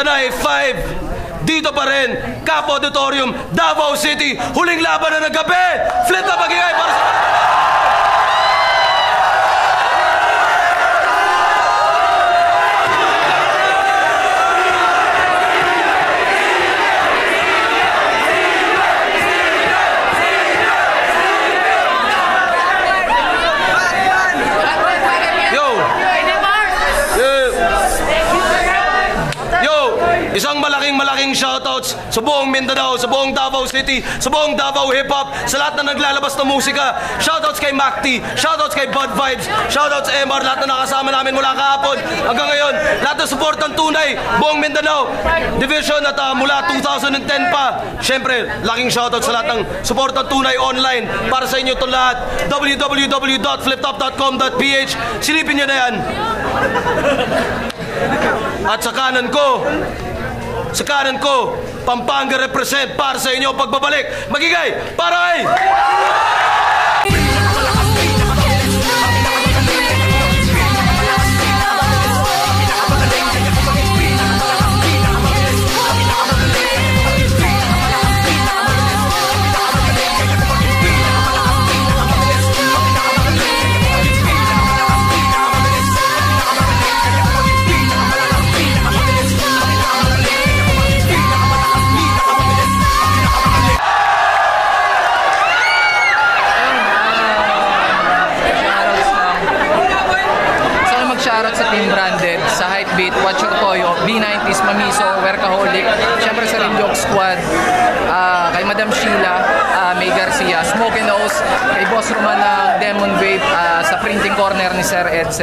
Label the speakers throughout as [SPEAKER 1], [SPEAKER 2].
[SPEAKER 1] ganay, 5. Dito pa rin, Cap Auditorium, Davao City. Huling laban na ng gabi. Flip top, magigay para sa... sa buong Mindanao, sa buong Davao City, sa buong Davao Hip Hop, sa lahat na naglalabas ng musika. Shoutouts kay Macti, shoutouts kay Bud Vibes, shoutouts MR, lahat na nakasama namin mula kahapon hanggang ngayon. Lahat ng support ng tunay, buong Mindanao, Division at ah, mula 2010 pa. Siyempre, laking shoutout sa lahat ng support ng tunay online para sa inyo itong lahat. www.fliptop.com.ph Silipin nyo na yan. At sa kanan ko, sa kanan ko, Pampanga represent para sa inyo pagbabalik. Magigay, paray!
[SPEAKER 2] Gusto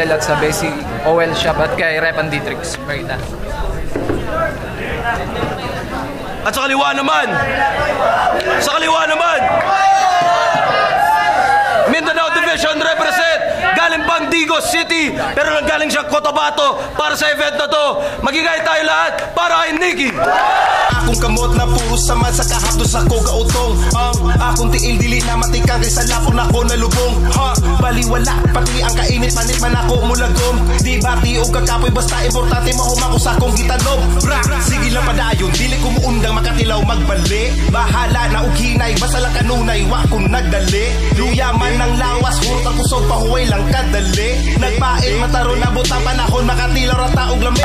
[SPEAKER 2] Edsel at sa Bessie OL Shop at kay Repan Dietrich. Merita.
[SPEAKER 1] At sa kaliwa naman, sa kaliwa naman, Mindanao Division represent galing pang Digos City pero nanggaling siya Cotabato para sa event na to. Magigay tayo lahat para kay Nicky.
[SPEAKER 3] Akong kamot na puro sama sa kahapdos ako gautong. Um, Akong tiil dili na matikang kay sa lapon ako nalubong ha, Baliwala, pati ang kainit panit man ako mulagom Di bati o kakapoy basta importante mahuma ko sa akong gitanom Bra, sige lang padayon, dili ko muundang makatilaw magbali. Bahala na og hinay, basta lang kanunay, wa ko nagdali. Luyaman ng lawas, hurot ang kusog, pahuway lang kadali. Nagpain, mataro na buta panahon, makatilaw ra taog lamig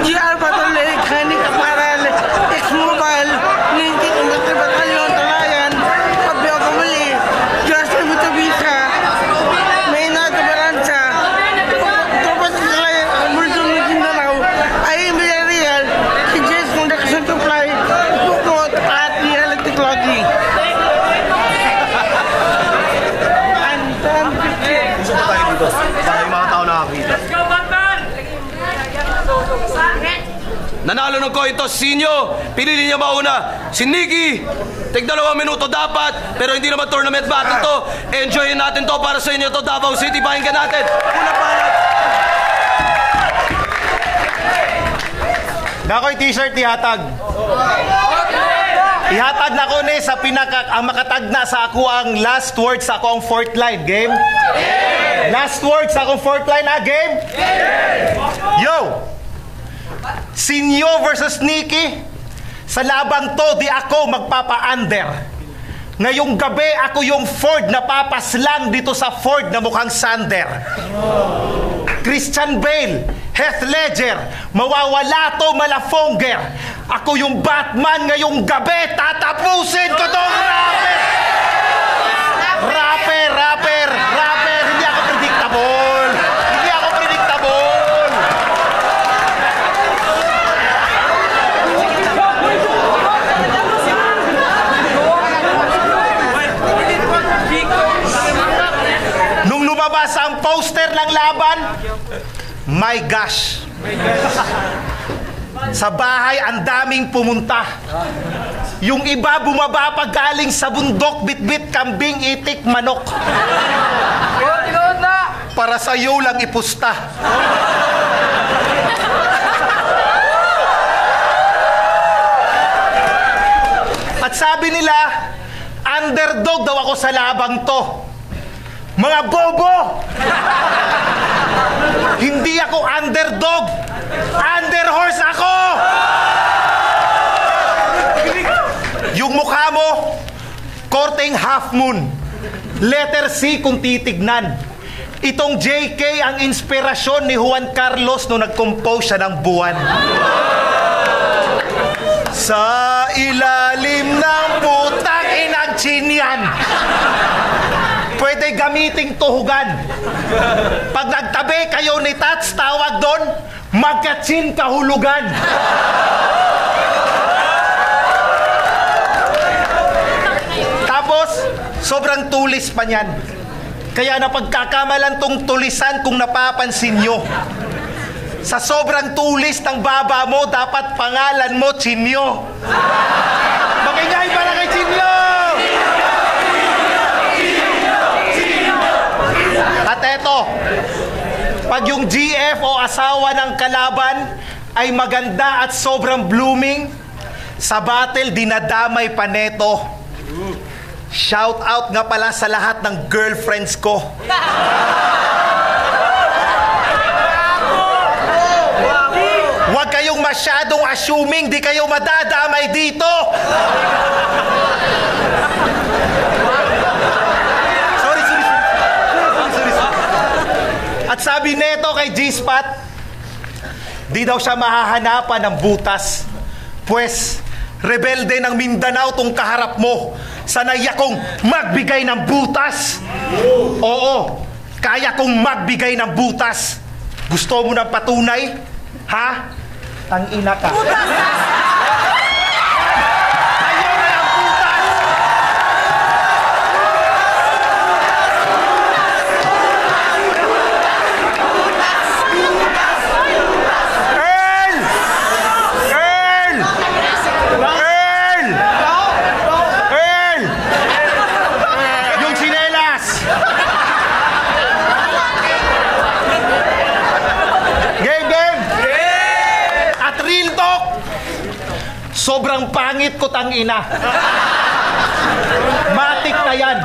[SPEAKER 1] you are Coin toss sinyo. Pinili niya mauna. Si Nicky. Tig dalawang minuto dapat. Pero hindi naman tournament battle to. Enjoyin natin to para sa inyo to Davao City. Pakinggan natin. Una palat.
[SPEAKER 3] Nakoy t-shirt ihatag. Ihatag na ko ni sa pinaka ang makatagna sa ako ang last words sa ako ang fourth line game. Last words sa akong fourth line ha game. Yo. Sinyo versus Nikki. Sa labang to di ako magpapa-under. Ngayong gabi ako yung Ford na papaslang dito sa Ford na mukhang Sander. Christian Bale, Heath Ledger, mawawala to malafonger. Ako yung Batman ngayong gabi, tatapusin ko tong rapper! Rapper, rapper! lumabas ang poster ng laban, my gosh. Sa bahay, ang daming pumunta. Yung iba bumaba pa galing sa bundok, bitbit, kambing, itik, manok. Para sa iyo lang ipusta. At sabi nila, underdog daw ako sa labang to. Mga bobo! Hindi ako underdog! Underhorse ako! Yung mukha mo, korteng half moon. Letter C kung titignan. Itong JK ang inspirasyon ni Juan Carlos nung nag-compose siya ng buwan. Sa ilalim ng putang inang chinyan. Pwede gamiting tuhugan. Pag nagtabi kayo ni Tats, tawag doon, magkatsin kahulugan. Tapos, sobrang tulis pa niyan. Kaya napagkakamalan tong tulisan kung napapansin nyo. Sa sobrang tulis ng baba mo, dapat pangalan mo, Chinyo. Makingay para kay Chinyo! Eto, pag yung GF o asawa ng kalaban ay maganda at sobrang blooming, sa battle dinadamay pa neto. Shout out nga pala sa lahat ng girlfriends ko. Huwag kayong masyadong assuming di kayo madadamay dito. At sabi neto kay G-Spot, di daw siya mahahanapan ng butas. Pues, rebelde ng Mindanao tong kaharap mo. Sanay akong magbigay ng butas. Oo, kaya kong magbigay ng butas. Gusto mo ng patunay? Ha? Tangina ka. Ayaw na ng butas! Earl! Earl! Earl! Earl! Yung sinelas! Game, game! At real talk, sobrang pangit ko tang ina. Matik na yan.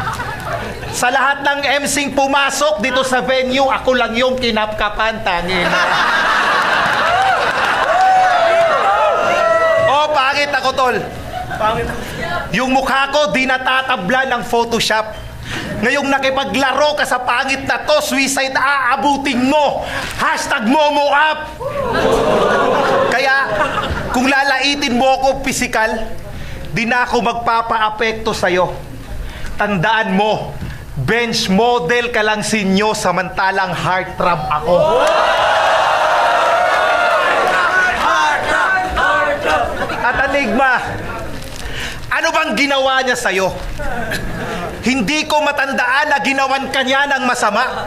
[SPEAKER 3] Sa lahat ng MCing pumasok dito sa venue, ako lang yung kinapkapan, tangina. Oh, pangit ako, tol. Yung mukha ko, di natatabla ng Photoshop. Ngayong nakipaglaro ka sa pangit na to, suicide aabutin mo. Hashtag Momo up. Kaya, kung lalaitin mo ako physical, di na ako magpapa-apekto sa'yo. Tandaan mo, bench model ka lang sinyo samantalang heartthrob ako. At Enigma, ano bang ginawa niya sa'yo? Hindi ko matandaan na ginawan kanya ng masama.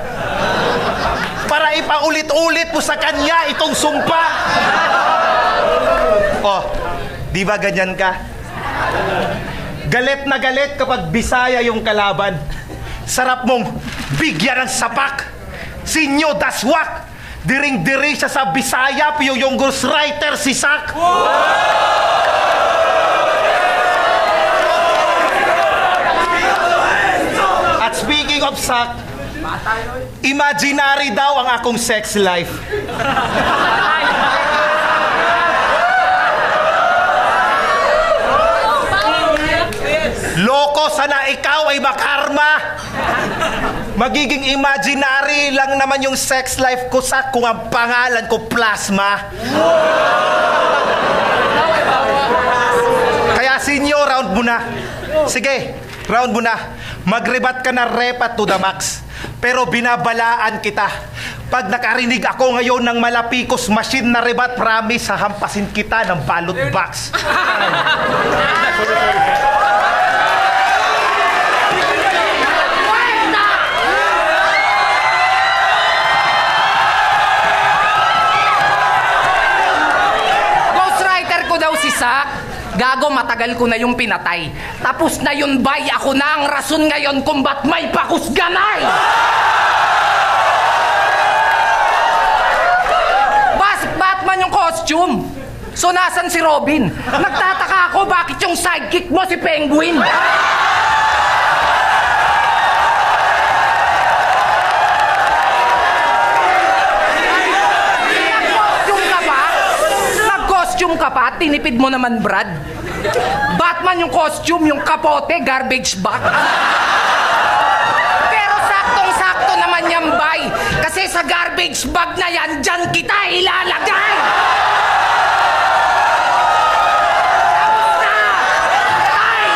[SPEAKER 3] Para ipaulit-ulit mo sa kanya itong sumpa. Oh, di ba ganyan ka? Galit na galit kapag bisaya yung kalaban. Sarap mong bigyan ng sapak. Sinyo daswak. Diring-diri siya sa Bisaya, piyo yung ghostwriter si Sak. At speaking of Sak, imaginary daw ang akong sex life. Loko, sana ikaw ay makarma. Magiging imaginary lang naman yung sex life ko sa kung ang pangalan ko plasma. Kaya sinyo, round mo na. Sige, round mo na. Magrebat ka na repat to the max. Pero binabalaan kita. Pag nakarinig ako ngayon ng malapikos machine na rebat, promise, hahampasin kita ng balot box.
[SPEAKER 2] bagsak. Gago, matagal ko na yung pinatay. Tapos na yun, bay. Ako na ang rason ngayon kung ba't may pakusganay. Bas, Batman yung costume. So, nasan si Robin? Nagtataka ako bakit yung sidekick mo si Penguin. Ka pa? Tinipid mo naman, Brad. Batman yung costume, yung kapote, garbage bag. Pero saktong-sakto naman yan, bay. Kasi sa garbage bag na yan, dyan kita ilalagay. Tapos na! Tay!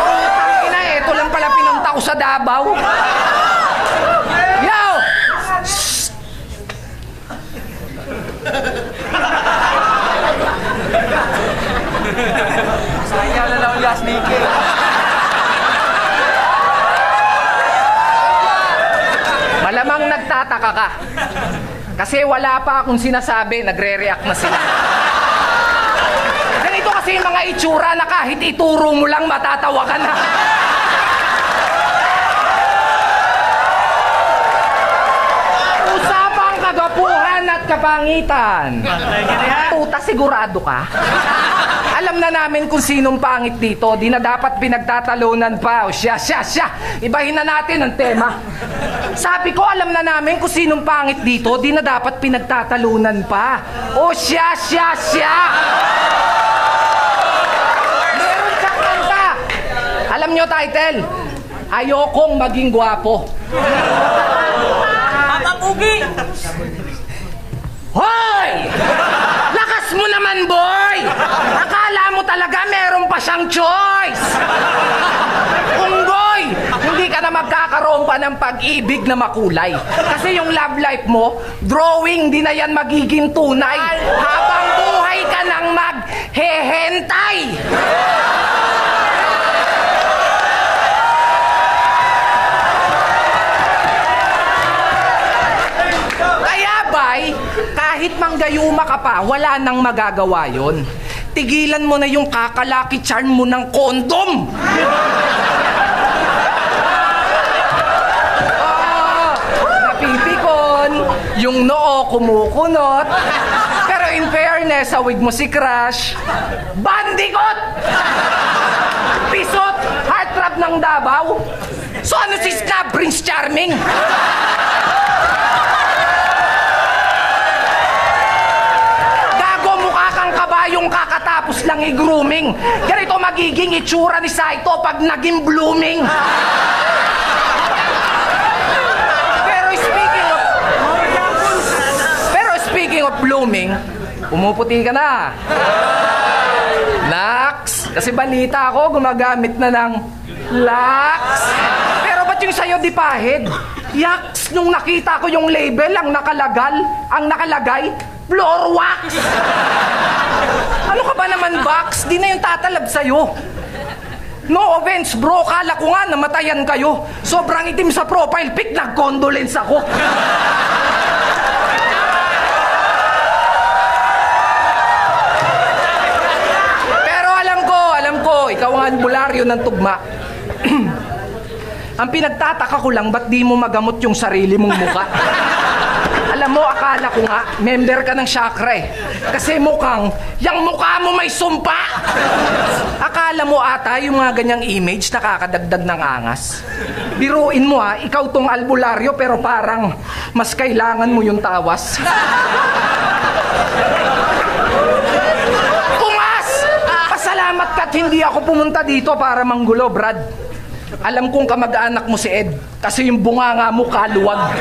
[SPEAKER 2] Putang ina, eto lang pala pinunta ko sa Davao. Yo! Sayang na lang last Nicky. Malamang nagtataka ka. Kasi wala pa akong sinasabi, nagre-react na sila. Ganito kasi yung mga itsura na kahit ituro mo lang matatawa ka na. Usapang kagapuhan at kapangitan. Puta, sigurado ka? Alam na namin kung sinong pangit dito. Di na dapat pinagtatalunan pa. O siya, siya, siya. Ibahin na natin ang tema. Sabi ko, alam na namin kung sinong pangit dito. Di na dapat pinagtatalunan pa. O siya, siya, siya. Meron siyang kanta. Alam nyo, title? Ayokong maging gwapo. Hoy! Lakas mo naman, boy! Talaga meron pa siyang choice! Unggoy! Hindi ka na magkakaroon pa ng pag-ibig na makulay. Kasi yung love life mo, drawing, di na yan magiging tunay. Habang buhay ka nang maghehentay! Kaya bay, kahit manggayuma ka pa, wala nang magagawa yon. Tigilan mo na yung kakalaki charm mo ng kondom! Ah, napipikon, yung noo kumukunot. Pero in fairness, sa wig mo si Crush, bandikot! Pisot, heartthrob ng Davao. So ano si Prince Charming? Kabayong kakatapos lang i-grooming. Ganito magiging itsura ni Saito pag naging blooming. Pero speaking of... Pero speaking of blooming, umuputi ka na. Lax! Kasi balita ako, gumagamit na ng Lax! Pero ba't yung sa'yo di pahid? Yaks! Nung nakita ko yung label, ang nakalagal, ang nakalagay, floor wax! Ano ka ba naman, Box? Di na yung tatalab sa'yo. No offense, bro. Kala ko nga namatayan kayo. Sobrang itim sa profile pic, nag-condolence ako. Pero alam ko, alam ko, ikaw ang albularyo ng tugma. ang pinagtataka ko lang, ba't di mo magamot yung sarili mong muka? Alam mo, akala ko nga, member ka ng chakra eh. Kasi mukhang, yung mukha mo may sumpa. Akala mo ata yung mga ganyang image nakakadagdag ng angas. Biruin mo ha, ikaw tong albularyo pero parang mas kailangan mo yung tawas. Pumas! Pasalamat ka't hindi ako pumunta dito para manggulo, Brad. Alam kong kamag-anak mo si Ed kasi yung bunganga mo kaluwag.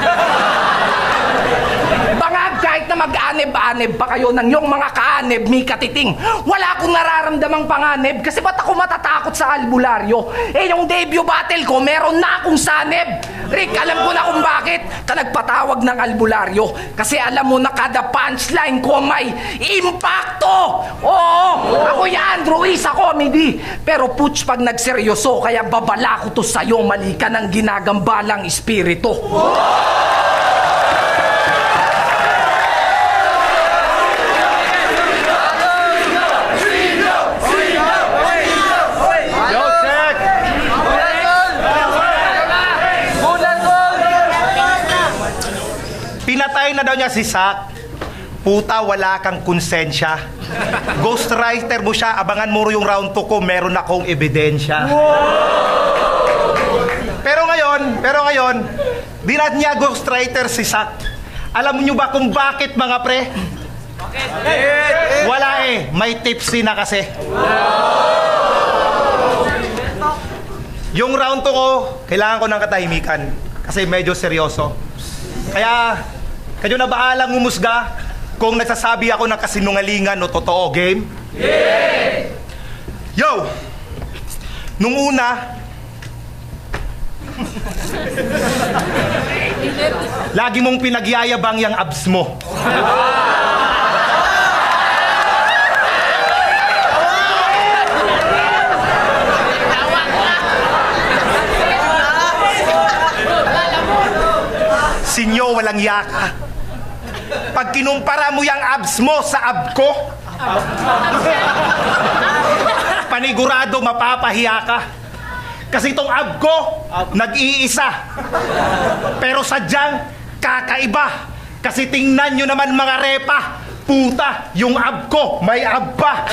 [SPEAKER 2] Na mag-aneb-aneb pa kayo ng yung mga kaaneb, mi katiting. Wala akong nararamdamang panganeb kasi ba't ako matatakot sa albularyo? Eh yung debut battle ko, meron na akong saneb. Rick, alam ko na kung bakit ka nagpatawag ng albularyo. Kasi alam mo na kada punchline ko may impacto. Oo, ako yan, Ruiz, ako, comedy. Pero putsch pag nagseryoso, kaya babala ko to sa'yo, mali ka ng ginagambalang espiritu.
[SPEAKER 3] Daw niya si Sak, puta wala kang konsensya. Ghostwriter mo siya, abangan mo yung round 2 ko, meron akong ebidensya. Pero ngayon, pero ngayon, di na niya ghostwriter si Sak. Alam niyo ba kung bakit mga pre? Wala eh, may tipsy na kasi. Yung round 2 ko, kailangan ko ng katahimikan. Kasi medyo seryoso. Kaya, kayo na bahalang umusga kung nagsasabi ako ng kasinungalingan o totoo, game? Yo! Nung una, lagi mong pinagyayabang yung abs mo. Sinyo, walang yaka. Pag kinumpara mo yung abs mo sa ab ko, panigurado mapapahiya ka. Kasi itong ab ko, nag-iisa. Pero sadyang kakaiba. Kasi tingnan nyo naman mga repa, puta, yung ab ko, may ab pa.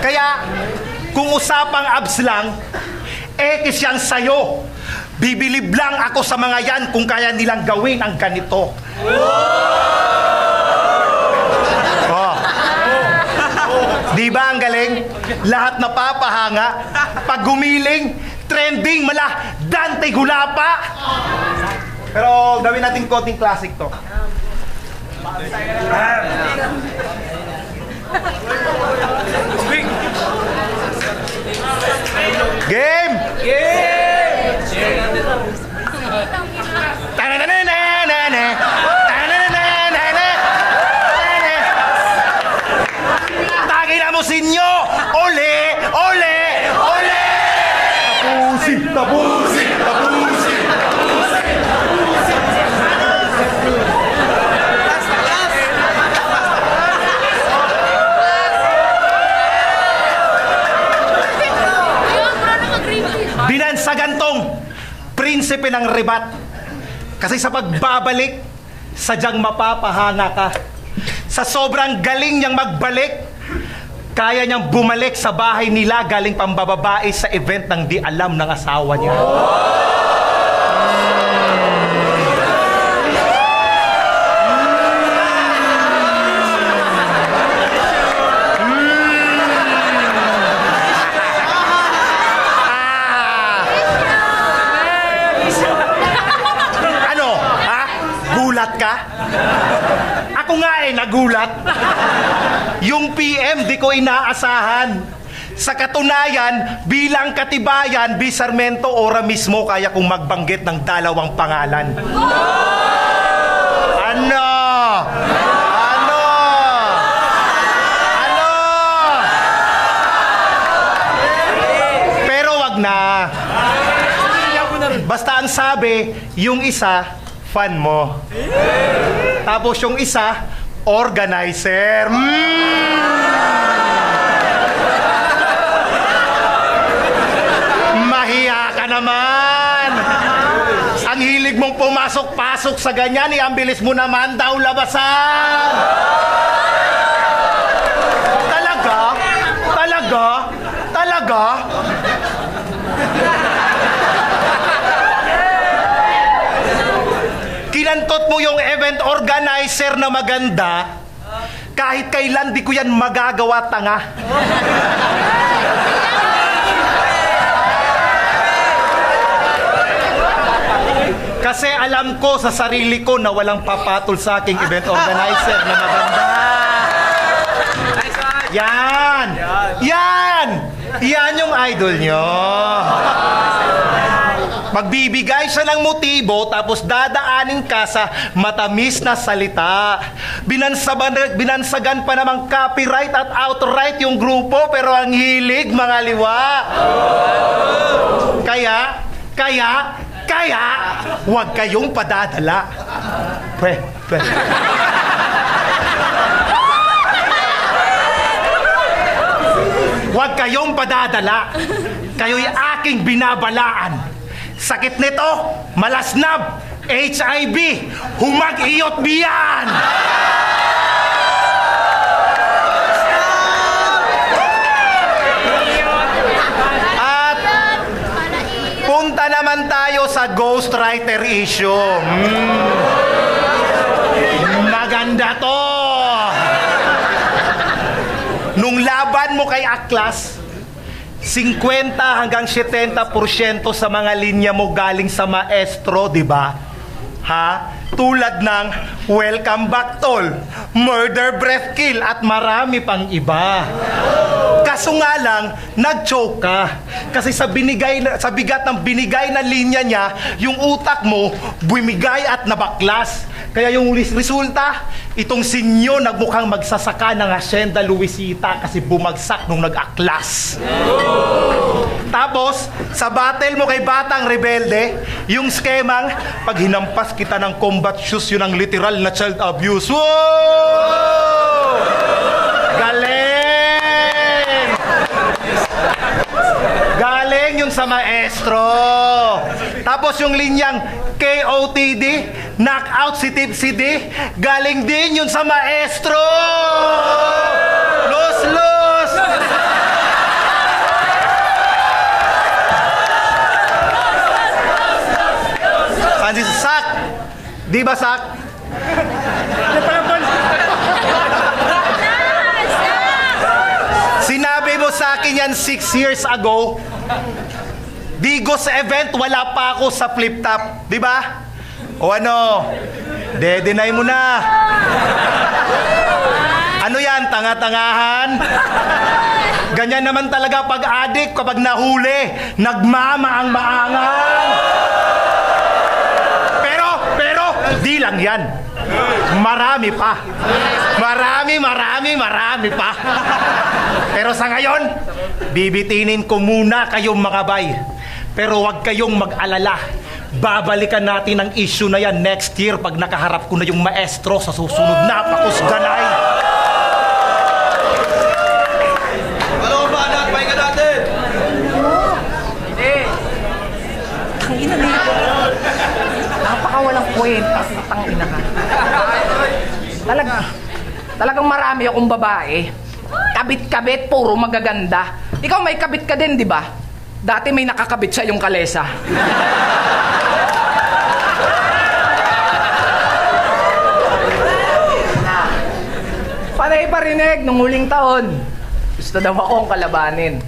[SPEAKER 3] Kaya, kung usapang abs lang, ekis yan sa'yo. Bibilib lang ako sa mga yan kung kaya nilang gawin ang ganito. Oh. Di ba ang galing? Lahat napapahanga. Pag gumiling, trending, mala, Dante Gulapa. Pero gawin natin konting classic to. Game! Game! Tagay na mo sinyo! Ole! Ole! Ole! Tapusin! Tapusin! Tapusin! Binansagan tong prinsipe ng ribat. Kasi sa pagbabalik, sadyang mapapahanga ka. Sa sobrang galing niyang magbalik, kaya niyang bumalik sa bahay nila galing pambababae sa event ng di alam ng asawa niya. Ano? Ha? Gulat ka? Ako nga eh, nagulat. Yung PM, di ko inaasahan. Sa katunayan, bilang katibayan, Bisarmento ora mismo kaya kong magbanggit ng dalawang pangalan. Ano? Ano? Ano? Pero wag na. Basta ang sabi, yung isa, fan mo. Tapos yung isa, organizer. Mm. Mahiya ka naman. Ang hilig mong pumasok-pasok sa ganyan, eh, ang bilis mo naman daw labasan. Talaga? Talaga? Talaga? Mo yung event organizer na maganda, kahit kailan di ko yan magagawa tanga. Kasi alam ko sa sarili ko na walang papatol sa aking event organizer na maganda. Yan! Yan! Yan yung idol nyo. Magbibigay siya ng motibo tapos dadaanin ka sa matamis na salita. Binansaban, binansagan pa namang copyright at outright yung grupo pero ang hilig mga liwa. Kaya, kaya, kaya, huwag kayong padadala. Pre, pre. Huwag kayong padadala. Kayo'y aking binabalaan. Sakit nito, malasnab, HIV, humag-iyot biyan! At punta naman tayo sa ghostwriter issue. Hmm. Maganda to! Nung laban mo kay Aklas, 50 hanggang 70% sa mga linya mo galing sa maestro, di ba? Ha? Tulad ng Welcome Back Tol, Murder Breath Kill at marami pang iba. Kaso nga lang, nag-choke ka. Kasi sa, binigay na, sa bigat ng binigay na linya niya, yung utak mo, bumigay at nabaklas. Kaya yung res- resulta, itong sinyo nagmukhang magsasaka ng Hacienda Luisita kasi bumagsak nung nag-aklas. Tapos, sa battle mo kay Batang Rebelde, yung skemang, pag hinampas kita ng combat shoes, yun ang literal na child abuse. Wow! Galing! Galing yung sa maestro. Tapos yung linyang KOTD, knockout si Tipsy D, galing din yun sa maestro. Los, los! Francis, sak! Di ba sak? Sinabi mo sa akin yan six years ago. Digo sa event, wala pa ako sa flip top. Di ba? O ano? De-deny mo na. Ano yan? Tanga-tangahan? Ganyan naman talaga pag adik kapag nahuli. Nagmama ang maangang. Pero, pero, di lang yan. Marami pa. Marami, marami, marami pa. Pero sa ngayon, bibitinin ko muna kayong mga bay. Pero huwag kayong mag-alala. Babalikan natin ang issue na yan next year pag nakaharap ko na yung maestro sa susunod na pakusganay.
[SPEAKER 1] Ano ba natin? Pahinga natin!
[SPEAKER 2] Tangina na yun. Napakawalang kwenta. Tangina ka. Talaga, talagang marami akong babae. Kabit-kabit, puro magaganda. Ikaw may kabit ka din, di ba? Dati may nakakabit sa yung kalesa. Panay parinig nung huling taon. Gusto daw akong kalabanin.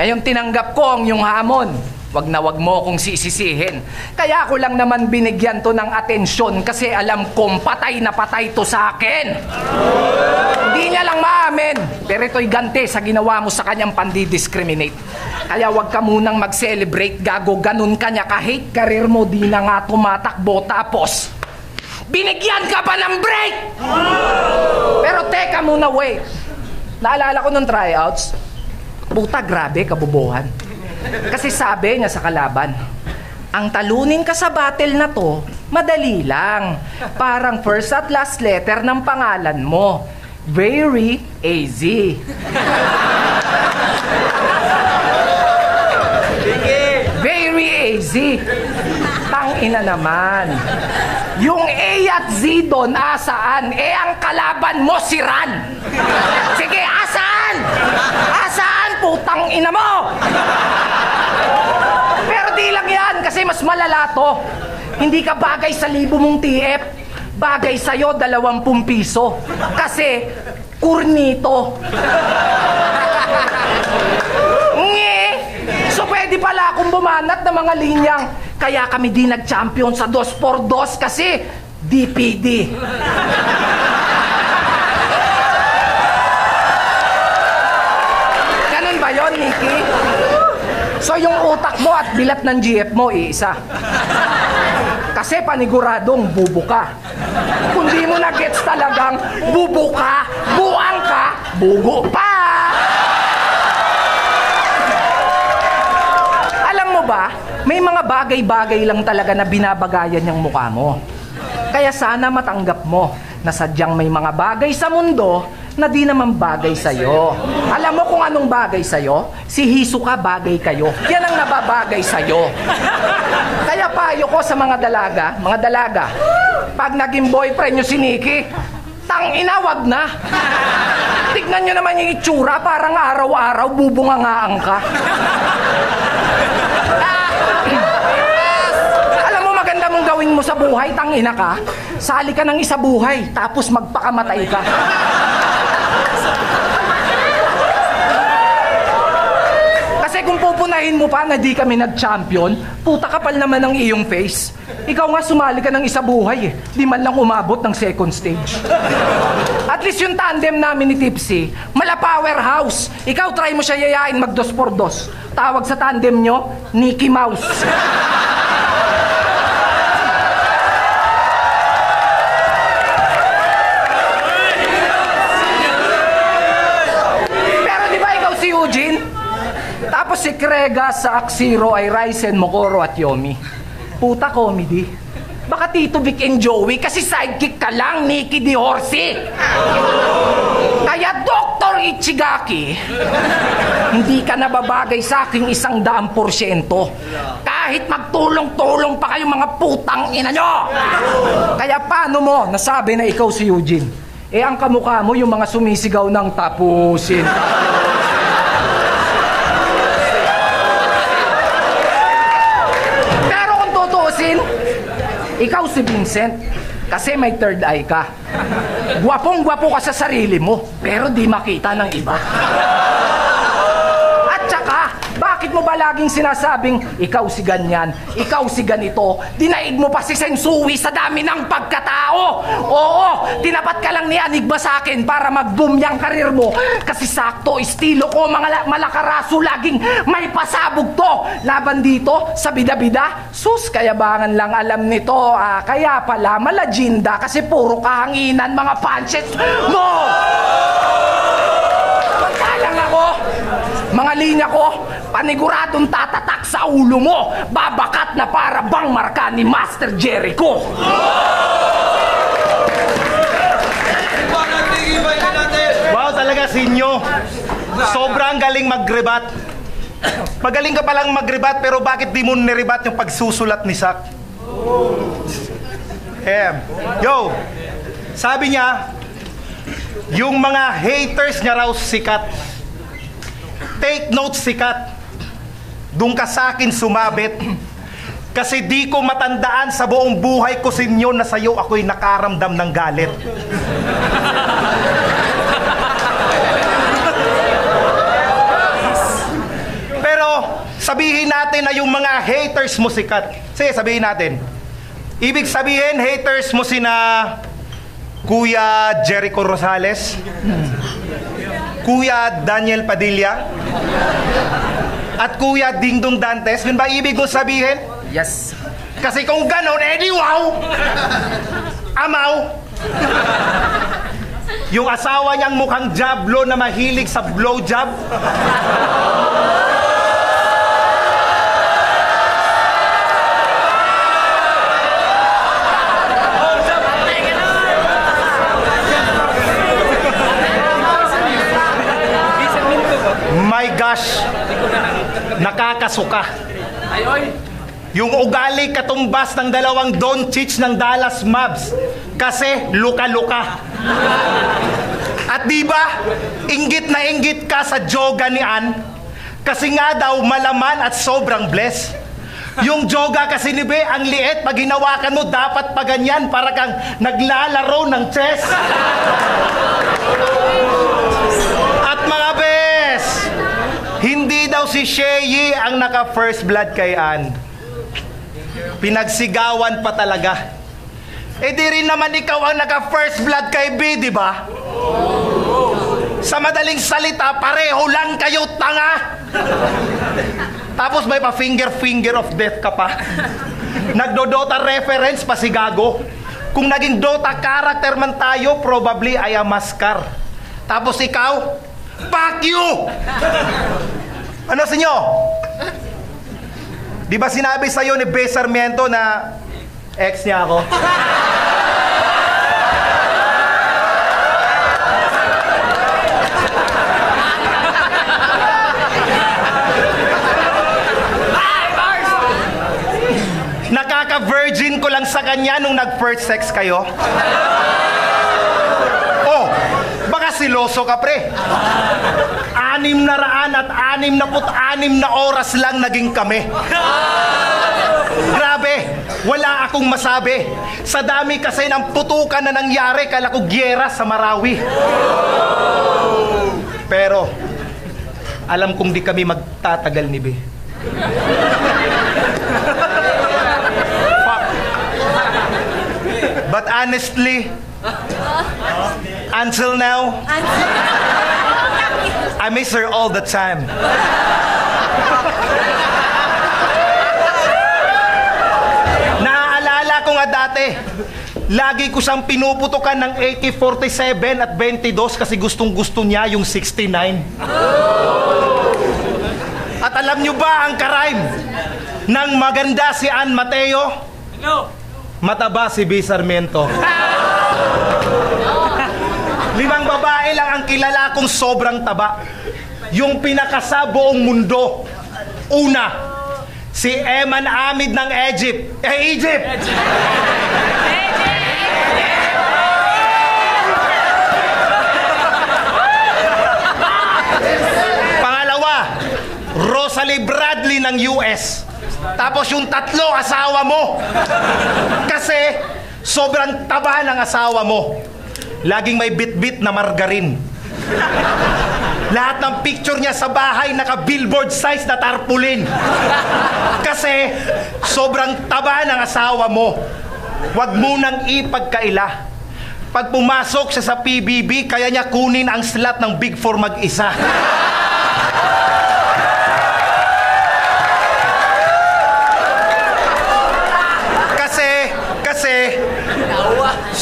[SPEAKER 2] Ngayong tinanggap ko ang iyong hamon. Wag na wag mo akong sisisihin. Kaya ako lang naman binigyan to ng atensyon kasi alam kong patay na patay to sa akin. Hindi niya lang maamin. Pero ito'y ganti sa ginawa mo sa kanyang pandi-discriminate. Kaya wag ka munang mag-celebrate, gago. Ganun ka niya. Kahit karir mo, di na nga tumatakbo. Tapos, binigyan ka pa ng break! Pero teka muna, wait. Naalala ko nung tryouts, puta grabe, kabubuhan. Kasi sabi niya sa kalaban, ang talunin ka sa battle na to, madali lang. Parang first at last letter ng pangalan mo. Very easy. Very easy. Tangina naman. Yung A at Z doon, asaan? Eh, ang kalaban mo, si Ran. Sige, asaan? Asaan, putang ina mo? Pero di lang yan, kasi mas malala to. Hindi ka bagay sa libo mong TF. Bagay sa'yo, dalawampung piso. Kasi, kurnito. Nge! So pwede pala akong bumanat ng mga linyang. Kaya kami di nag-champion sa 2x2 kasi DPD. Ganun ba yon, Nikki? So yung utak mo at bilat ng GF mo, iisa. Kasi paniguradong bubo ka. Kung di mo na gets talagang bubo ka, buang ka, bugo pa! Alam mo ba, may mga bagay-bagay lang talaga na binabagayan yung mukha mo. Kaya sana matanggap mo na sadyang may mga bagay sa mundo na di naman bagay sa'yo. Alam mo kung anong bagay sa'yo? Si Hisoka bagay kayo. Yan ang nababagay sa'yo. Kaya payo ko sa mga dalaga, mga dalaga, pag naging boyfriend nyo si Nikki, tang inawag na. Tignan nyo naman yung itsura, parang araw-araw bubungangaan ka. Gawin mo sa buhay, tangina ka. Sali ka ng isa buhay, tapos magpakamatay ka. Kasi kung pupunahin mo pa na di kami nag-champion, puta kapal naman ang iyong face. Ikaw nga sumali ka ng isa buhay eh. Di man lang umabot ng second stage. At least yung tandem namin ni Tipsy, mala powerhouse. Ikaw try mo siya yayain mag dos por dos. Tawag sa tandem nyo, Nicky Mouse. Krega sa Axiro ay Ryzen, Mokoro at Yomi. Puta comedy. Baka Tito Vic and Joey kasi sidekick ka lang, Nikki Di Horsey. Kaya Dr. Ichigaki, hindi ka nababagay sa aking isang daang porsyento. Kahit magtulong-tulong pa kayo mga putang ina nyo. Kaya paano mo nasabi na ikaw si Eugene? Eh ang kamukha mo yung mga sumisigaw ng tapusin. Ikaw si Vincent. Kasi may third eye ka. Gwapong-gwapo ka sa sarili mo, pero di makita ng iba. Mo ba laging sinasabing, ikaw si ganyan, ikaw si ganito, dinaig mo pa si Sensui sa dami ng pagkatao? Oo, tinapat ka lang ni Anigba sa akin para mag-boom yung karir mo. Kasi sakto, estilo ko, mga la- malakaraso, laging may pasabog to. Laban dito, sa bida-bida, sus, kayabangan lang alam nito. Ah, kaya pala, malajinda kasi puro kahanginan mga punches mo! Samantalang ako, mga linya ko, paniguradong tatatak sa ulo mo, babakat na para bang marka ni Master Jericho.
[SPEAKER 3] Wow, talaga sinyo. Sobrang galing mag-rebat. Magaling ka palang mag-rebat, pero bakit di mo nirebat yung pagsusulat ni Sak? Eh, yo, sabi niya, yung mga haters niya raw sikat. Take note sikat. Doon ka sa akin sumabit. Kasi di ko matandaan sa buong buhay ko sinyo na sa'yo ako'y nakaramdam ng galit. Pero sabihin natin na yung mga haters mo sikat. Sige, sabihin natin. Ibig sabihin, haters mo sina Kuya Jericho Rosales, Kuya Daniel Padilla, at Kuya Dingdong Dantes. Yun ba ibig kong sabihin?
[SPEAKER 2] Yes.
[SPEAKER 3] Kasi kung ganon, edi wow! Amaw! Yung asawa niyang mukhang jablo na mahilig sa blowjob. My gosh! Nakakasuka. Yung ugali katumbas ng dalawang Doncic ng Dallas Mavs. Kasi luka-luka. At di ba, inggit na inggit ka sa joga ni Ann. Kasi nga daw malaman at sobrang bless. Yung joga kasi ni Be, ang liit, pag hinawakan mo, dapat pa ganyan para kang naglalaro ng chess. At mga bes, hindi daw si Sheyi ang naka first blood kay Ann. Pinagsigawan pa talaga. Eh di rin naman ikaw ang naka first blood kay B, di ba? Sa madaling salita, pareho lang kayo tanga. Tapos may pa finger finger of death ka pa. Nagdodota reference pa si Gago. Kung naging Dota character man tayo, probably ay a maskar. Tapos ikaw, fuck you! Ano sa inyo? Di ba sinabi sa'yo ni Bea Sarmiento na ex niya ako? Nakaka-virgin ko lang sa kanya nung nag-first sex kayo. Siloso ka pre. Anim na raan at anim na put anim na oras lang naging kami. Grabe, wala akong masabi. Sa dami kasi ng putukan na nangyari, kala ko gyera sa Marawi. Pero, alam kong di kami magtatagal ni. Fuck. But honestly, until now, I miss her all the time. Naaalala ko nga dati, lagi ko siyang pinuputukan ng AK-47 at 22 kasi gustong gusto niya yung 69. At alam nyo ba ang karime ng maganda si Ann Mateo? Mataba si B. Sarmiento. Limang babae lang ang kilala kong sobrang taba. Yung pinakasa buong mundo. Una, si Eman Amid ng Egypt. Eh, Egypt! Pangalawa, Rosalie Bradley ng US. Tapos yung tatlo, asawa mo. Kasi sobrang taba ng asawa mo. Laging may bit-bit na margarin. Lahat ng picture niya sa bahay naka-billboard size na tarpaulin. Kasi sobrang taba ng asawa mo. Huwag mo nang ipagkaila. Pag pumasok siya sa PBB, kaya niya kunin ang slot ng Big Four mag-isa.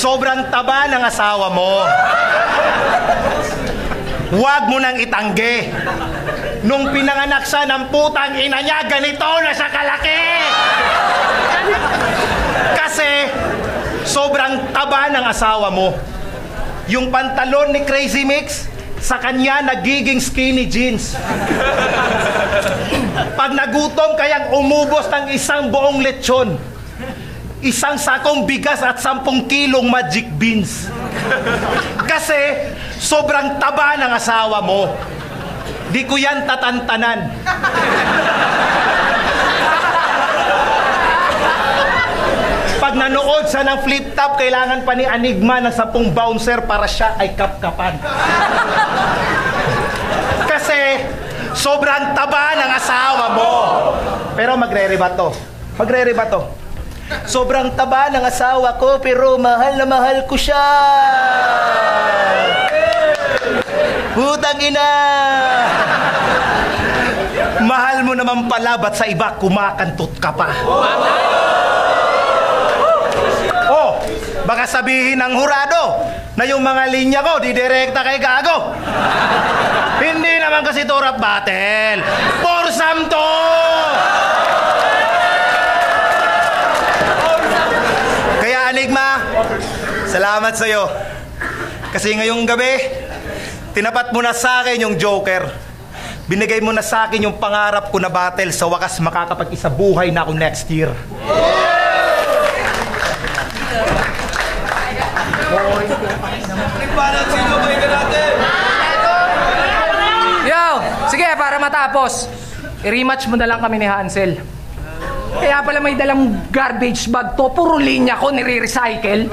[SPEAKER 3] Sobrang taba ng asawa mo. Huwag mo nang itanggi. Nung pinanganak siya ng putang ina niya, ganito na siya kalaki. Kasi, sobrang taba ng asawa mo. Yung pantalon ni Crazy Mix, sa kanya nagiging skinny jeans. Pag nagutom, kayang umubos ng isang buong lechon. Isang sakong bigas at sampung kilong magic beans. Kasi sobrang taba ng asawa mo. Di ko yan tatantanan. Pag nanood siya ng flip top, kailangan pa ni Anigma ng sampung bouncer para siya ay kapkapan. Kasi sobrang taba ng asawa mo. Pero magre-rebato. Magre-rebato. Sobrang taba ng asawa ko pero mahal na mahal ko siya. Putang ina! Mahal mo naman pala, ba't sa iba kumakantot ka pa? Oh, baka sabihin ng hurado na yung mga linya ko didirekta kay Gago. Hindi naman kasi to rap battle. For some to! Enigma, salamat sa'yo. Kasi ngayong gabi, tinapat mo na sa akin yung Joker. Binigay mo na sa akin yung pangarap ko na battle. Sa wakas, makakapag-isa buhay na ako next year.
[SPEAKER 2] Yo, sige, para matapos, i-rematch mo na lang kami ni Hansel. Kaya pala may dalang garbage bag to, puro linya ko nire-recycle.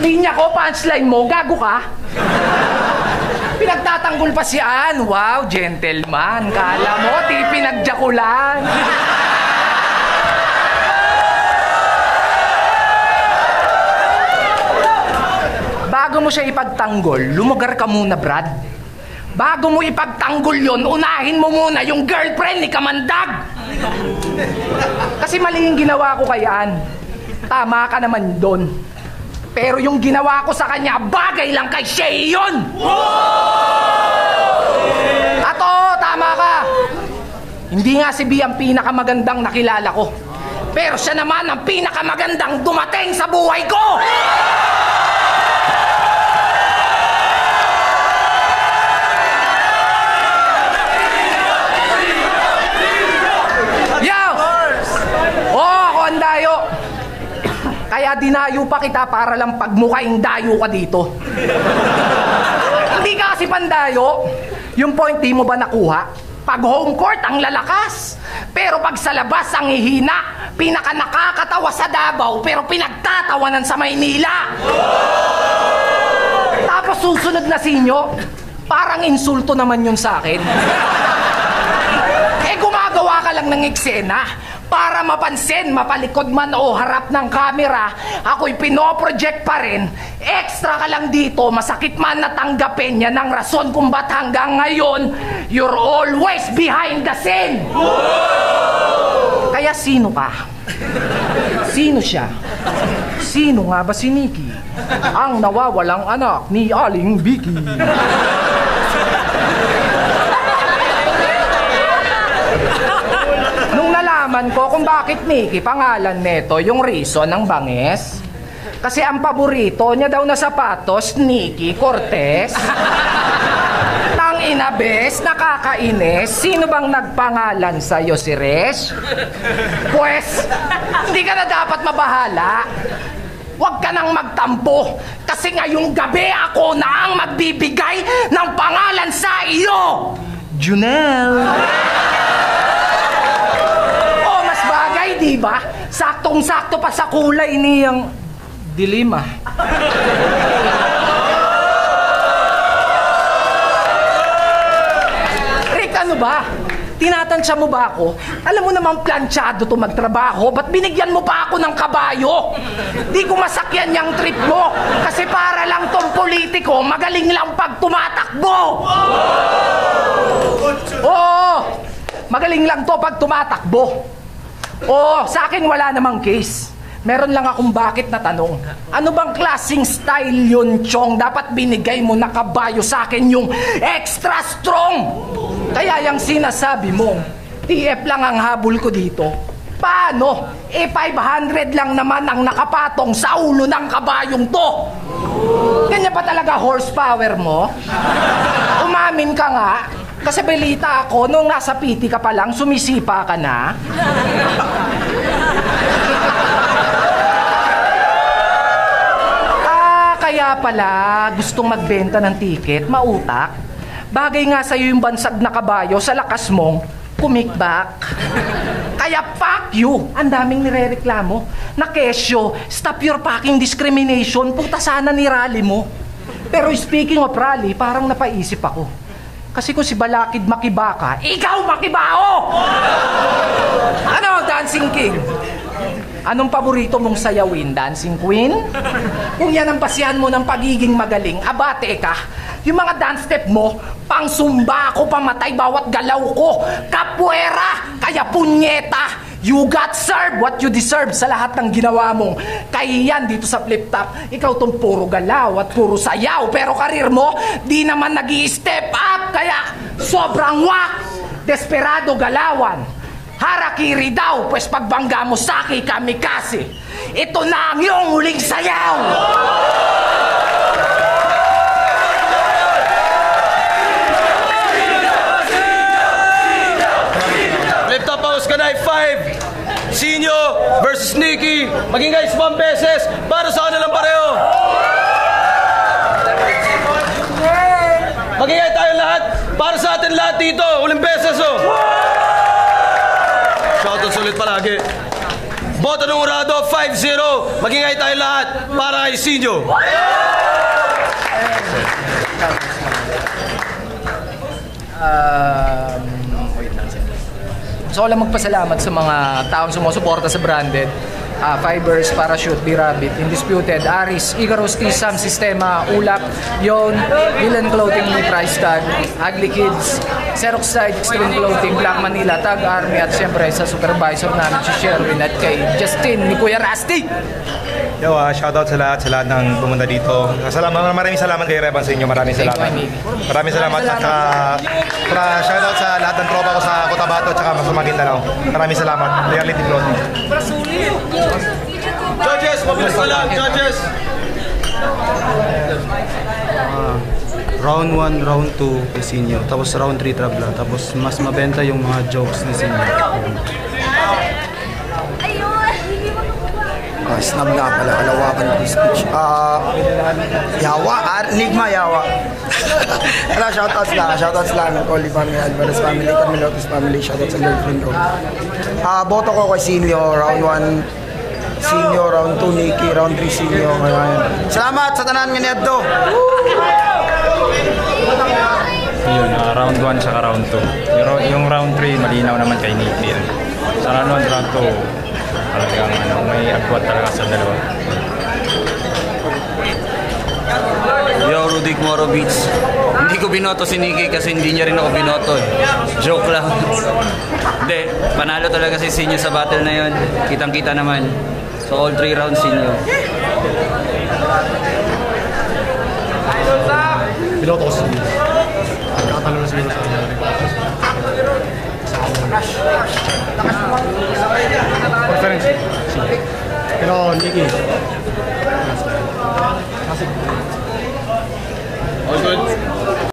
[SPEAKER 2] Linya ko, punchline mo, gago ka. Pinagtatanggol pa si Ann. Wow, gentleman. Kala mo, di pinagjakulan. Bago mo siya ipagtanggol, lumugar ka muna, Brad. Bago mo ipagtanggol yon, unahin mo muna yung girlfriend ni Kamandag. Kasi mali yung ginawa ko kay Ann. Tama ka naman doon. Pero yung ginawa ko sa kanya, bagay lang kay Shay yun! At oo, tama ka. Hindi nga si B ang pinakamagandang nakilala ko. Pero siya naman ang pinakamagandang dumating sa buhay ko! Yo! Kaya dinayo pa kita para lang pagmukaing dayo ka dito. Hindi ka kasi pandayo. Yung point di mo ba nakuha? Pag home court, ang lalakas. Pero pag sa labas, ang hihina. Pinaka nakakatawa sa Davao, pero pinagtatawanan sa Maynila. Tapos susunod na sinyo, parang insulto naman yun sa akin. eh gumagawa ka lang ng eksena para mapansin, mapalikod man o harap ng camera, ako'y pinoproject pa rin. Extra ka lang dito, masakit man natanggapin yan ang rason kung ba't hanggang ngayon, you're always behind the scene. Kaya sino ka? Sino siya? Sino nga ba si Nikki? Ang nawawalang anak ni Aling Vicky. Nalaman ko kung bakit Nikki pangalan neto, yung reason ng banges, kasi ang paborito niya daw na sapatos, Nikki Cortez. Tang inabes, nakakainis. Sino bang nagpangalan sa'yo, si Res? Pues, hindi ka na dapat mabahala. Huwag ka nang magtampo kasi ngayong gabi ako na ang magbibigay ng pangalan sa iyo. Junel. Oh, di ba? Saktong-sakto pa sa kulay niyang dilima. Rick, ano ba? Tinatansya mo ba ako? Alam mo namang planchado to magtrabaho, ba't binigyan mo pa ako ng kabayo? Di ko masakyan yung trip mo, kasi para lang tong politiko, magaling lang pag tumatakbo! Oo! Magaling lang to pag tumatakbo. Oo, sa akin wala namang case. Meron lang akong bakit na tanong. Ano bang klasing style yun, Chong? Dapat binigay mo na kabayo sa akin yung extra strong! Kaya yung sinasabi mo, TF lang ang habol ko dito. Paano? Eh, 500 lang naman ang nakapatong sa ulo ng kabayong to. Ganyan pa talaga horsepower mo? Umamin ka nga. Kasi balita ako, nung nasa PT ka pa lang, sumisipa ka na. Ah, kaya pala gustong magbenta ng ticket, mautak. Bagay nga sa'yo yung bansag na kabayo sa lakas mong kumikback. Kaya fuck you! Ang daming nirereklamo. Na kesyo, stop your fucking discrimination. Puta sana ni rally mo. Pero speaking of rally, parang napaisip ako. Kasi kung si Balakid makibaka, ikaw makibao! Ano, Dancing King? Anong paborito mong sayawin, Dancing Queen? Kung yan ang pasihan mo ng pagiging magaling, abate ka. Yung mga dance step mo, pang sumba ako pamatay bawat galaw ko. Kapuera! Kaya punyeta! You got served what you deserve sa lahat ng ginawa mong. Kaya yan dito sa flip top, ikaw tong puro galaw at puro sayaw. Pero karir mo, di naman nag step up. Kaya sobrang wak. Desperado galawan. Harakiri daw, pues pagbangga mo sa akin kami kasi. Ito na ang iyong huling sayaw!
[SPEAKER 1] Top house ka na 5. Sinyo versus Nikki. Maging guys, one beses para sa kanilang pareho. Magingay tayo lahat para sa atin lahat dito. Uling beses oh. Shoutout ulit palagi. Boto ng Urado 5-0. Magingay tayo lahat para kay Sinyo.
[SPEAKER 4] Lang, sir. Ko lang magpasalamat sa mga taong sumusuporta sa branded. Ah, Fibers, Parachute, B-Rabbit, Indisputed, Aris, Icarus, T-Sam, Sistema, Ulap, Yon, Villain Clothing, May Price Tag, Ugly Kids, Xerox Side, Extreme Clothing, Black Manila, Tag Army, at syempre sa supervisor namin si Sherwin at kay Justin ni Kuya Rusty.
[SPEAKER 3] Yo, uh, shoutout sa lahat, sa lahat ng pumunta dito. Salamat, maraming salamat kay Revan sa inyo. Maraming salamat. Maraming salamat. At uh, shoutout sa lahat ng tropa ko sa Cotabato at saka sa Maguindanao. Maraming salamat. Reality Clothing.
[SPEAKER 1] Judges, mabilis na lang. Judges.
[SPEAKER 5] round 1, round 2 kay senior. Tapos round 3 trabla. Tapos mas mabenta yung mga jokes ni senior.
[SPEAKER 6] Mo
[SPEAKER 5] Ah, snub nga pala, kalawakan ng speech. Ah, Yawa, ah, Enigma Yawa. Wala, shoutouts lang, shoutouts lang. Holy Family, Alvarez Family, Camilotis Family, shoutouts sa girlfriend ko. Ah, boto ko kay Sinyo, round 1, Sinyo, round 2, Nikki, round 3, Sinyo. Ngayon. Salamat sa tanan nga niyadto.
[SPEAKER 7] Yun, ah, round 1 tsaka round 2. Yung, yung round 3, malinaw naman kay yan. Sa round 1, round 2, talagang ano, may agwat talaga sa dalawa.
[SPEAKER 8] Yo, Rudy Morovic. Hindi ko binoto si Nicky kasi hindi niya rin ako binoto. eh. Joke lang. Hindi, panalo talaga si Sinyo sa battle na yon. Kitang-kita naman. So all three rounds Sinyo.
[SPEAKER 9] Piloto ko sa Kakatalo na siguro sa kanya. Conference. Pero, Nicky.
[SPEAKER 1] All good.